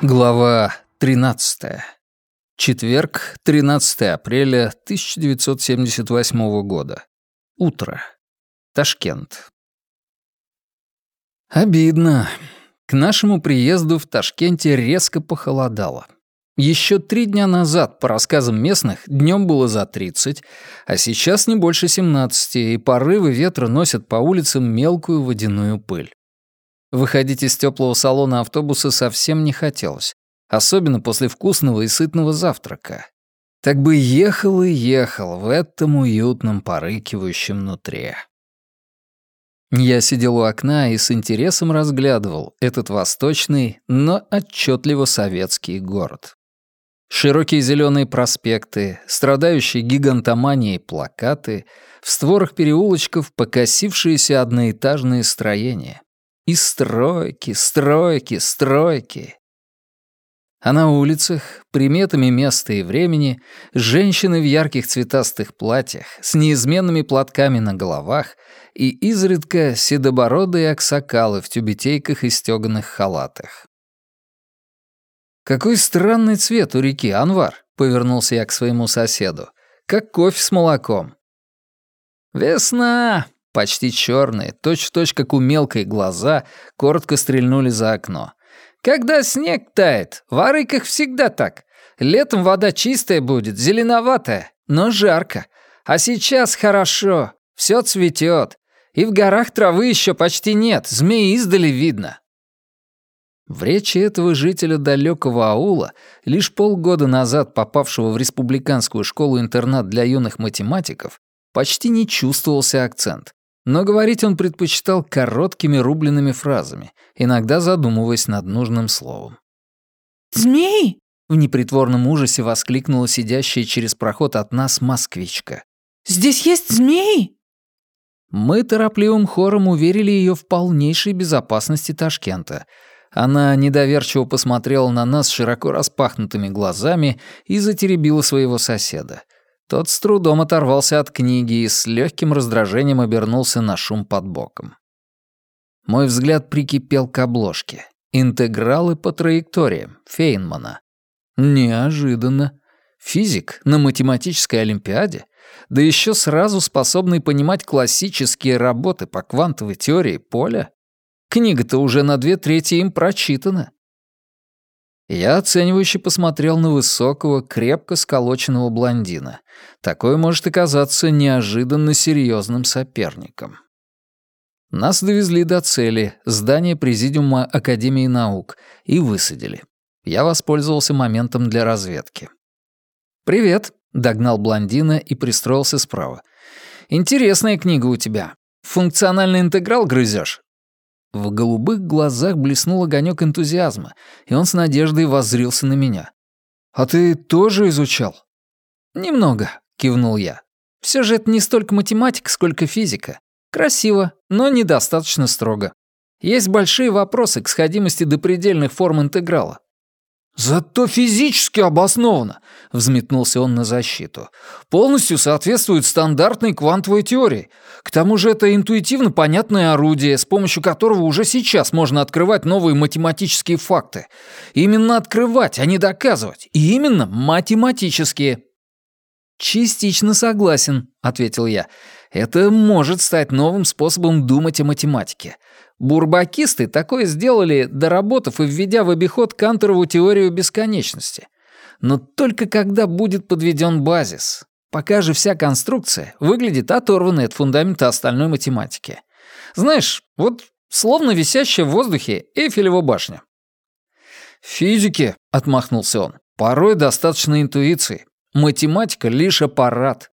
Глава 13. Четверг, 13 апреля 1978 года. Утро. Ташкент. Обидно. К нашему приезду в Ташкенте резко похолодало. Еще три дня назад, по рассказам местных, днем было за 30, а сейчас не больше 17, и порывы ветра носят по улицам мелкую водяную пыль. Выходить из теплого салона автобуса совсем не хотелось, особенно после вкусного и сытного завтрака. Так бы ехал и ехал в этом уютном порыкивающем нутре. Я сидел у окна и с интересом разглядывал этот восточный, но отчетливо советский город. Широкие зеленые проспекты, страдающие гигантоманией плакаты, в створах переулочков покосившиеся одноэтажные строения. И стройки, стройки, стройки. А на улицах, приметами места и времени, женщины в ярких цветастых платьях, с неизменными платками на головах и изредка седобородые аксакалы в тюбетейках и стёганых халатах. «Какой странный цвет у реки, Анвар», — повернулся я к своему соседу. «Как кофе с молоком». «Весна!» Почти черные, точь-в-точь, как у мелкой глаза, коротко стрельнули за окно. «Когда снег тает, в Арыках всегда так. Летом вода чистая будет, зеленоватая, но жарко. А сейчас хорошо, все цветет. И в горах травы еще почти нет, змеи издали видно. В речи этого жителя далекого аула, лишь полгода назад попавшего в республиканскую школу-интернат для юных математиков, почти не чувствовался акцент. Но говорить он предпочитал короткими рубленными фразами, иногда задумываясь над нужным словом. «Змей!» — в непритворном ужасе воскликнула сидящая через проход от нас москвичка. «Здесь есть змеи?» Мы торопливым хором уверили ее в полнейшей безопасности Ташкента — она недоверчиво посмотрела на нас широко распахнутыми глазами и затеребила своего соседа. Тот с трудом оторвался от книги и с легким раздражением обернулся на шум под боком. Мой взгляд прикипел к обложке. Интегралы по траекториям Фейнмана. Неожиданно. Физик на математической олимпиаде, да еще сразу способный понимать классические работы по квантовой теории поля. Книга-то уже на две трети им прочитана. Я оценивающе посмотрел на высокого, крепко сколоченного блондина. Такой может оказаться неожиданно серьезным соперником. Нас довезли до цели, здание Президиума Академии наук, и высадили. Я воспользовался моментом для разведки. «Привет», — догнал блондина и пристроился справа. «Интересная книга у тебя. Функциональный интеграл грызешь? В голубых глазах блеснул огонек энтузиазма, и он с надеждой воззрился на меня. «А ты тоже изучал?» «Немного», — кивнул я. «Все же это не столько математика, сколько физика. Красиво, но недостаточно строго. Есть большие вопросы к сходимости до предельных форм интеграла. «Зато физически обоснованно», — взметнулся он на защиту. «Полностью соответствует стандартной квантовой теории. К тому же это интуитивно понятное орудие, с помощью которого уже сейчас можно открывать новые математические факты. Именно открывать, а не доказывать. И именно математические». «Частично согласен», — ответил я. «Это может стать новым способом думать о математике. Бурбакисты такое сделали, доработав и введя в обиход Канторову теорию бесконечности. Но только когда будет подведен базис. Пока же вся конструкция выглядит оторванной от фундамента остальной математики. Знаешь, вот словно висящая в воздухе Эйфелева башня. «В физике», — отмахнулся он, — «порой достаточно интуиции. Математика — лишь аппарат.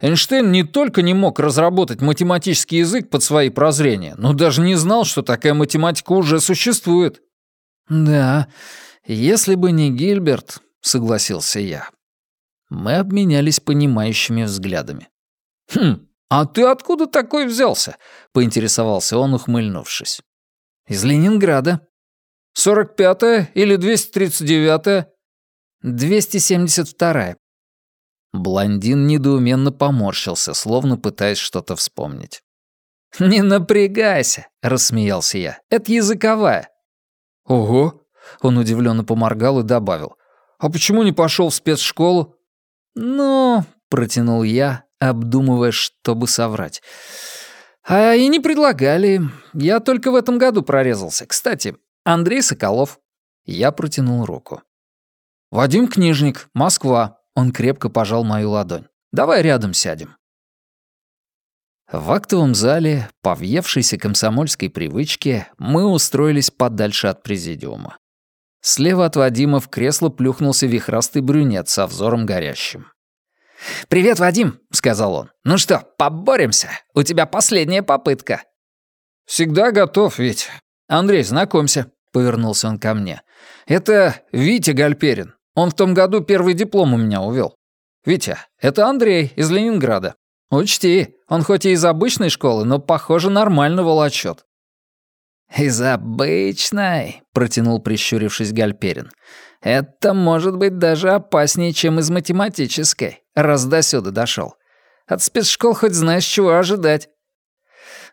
Эйнштейн не только не мог разработать математический язык под свои прозрения, но даже не знал, что такая математика уже существует. «Да, если бы не Гильберт», — согласился я. Мы обменялись понимающими взглядами. «Хм, а ты откуда такой взялся?» — поинтересовался он, ухмыльнувшись. «Из Ленинграда». Сорок пятая или двести тридцать девятое? Двести семьдесят вторая. Блондин недоуменно поморщился, словно пытаясь что-то вспомнить. «Не напрягайся», — рассмеялся я. «Это языковая». «Ого! Он удивленно поморгал и добавил. «А почему не пошел в спецшколу?» «Ну...» — протянул я, обдумывая, чтобы соврать. «А и не предлагали. Я только в этом году прорезался. Кстати, Андрей Соколов». Я протянул руку. «Вадим Книжник, Москва». Он крепко пожал мою ладонь. «Давай рядом сядем». В актовом зале, по въевшейся комсомольской привычке, мы устроились подальше от президиума. Слева от Вадима в кресло плюхнулся вихрастый брюнет со взором горящим. «Привет, Вадим», — сказал он. «Ну что, поборемся? У тебя последняя попытка». «Всегда готов, ведь. Андрей, знакомься», — повернулся он ко мне. «Это Витя Гальперин. Он в том году первый диплом у меня увел. Витя, это Андрей из Ленинграда. Учти, он хоть и из обычной школы, но, похоже, нормально волочет. «Из обычной», — протянул, прищурившись Гальперин. «Это может быть даже опаснее, чем из математической, раз до сюда дошел. От спецшкол хоть знаешь, чего ожидать».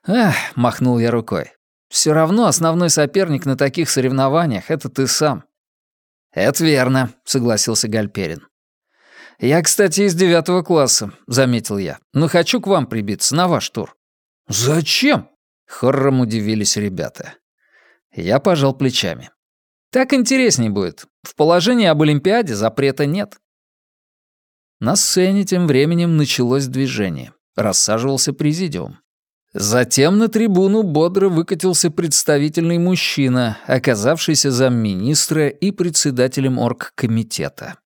«Эх», — махнул я рукой. «Все равно основной соперник на таких соревнованиях — это ты сам». «Это верно», — согласился Гальперин. «Я, кстати, из девятого класса», — заметил я. «Но хочу к вам прибиться на ваш тур». «Зачем?» — хорром удивились ребята. Я пожал плечами. «Так интересней будет. В положении об Олимпиаде запрета нет». На сцене тем временем началось движение. Рассаживался президиум. Затем на трибуну бодро выкатился представительный мужчина, оказавшийся замминистра и председателем оргкомитета.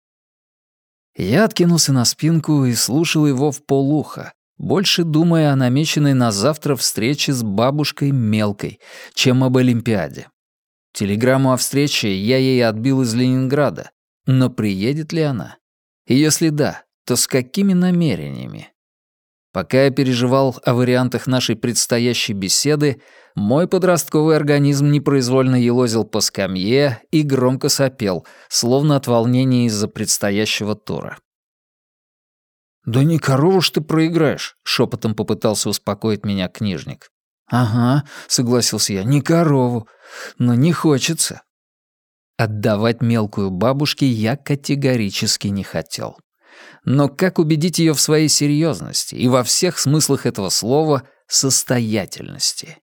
Я откинулся на спинку и слушал его в полуха, больше думая о намеченной на завтра встрече с бабушкой Мелкой, чем об Олимпиаде. Телеграмму о встрече я ей отбил из Ленинграда, но приедет ли она? И если да, то с какими намерениями? Пока я переживал о вариантах нашей предстоящей беседы, мой подростковый организм непроизвольно елозил по скамье и громко сопел, словно от волнения из-за предстоящего тура. «Да не корову ж ты проиграешь», — шепотом попытался успокоить меня книжник. «Ага», — согласился я, — «не корову, но не хочется». Отдавать мелкую бабушке я категорически не хотел. Но как убедить ее в своей серьезности и во всех смыслах этого слова состоятельности?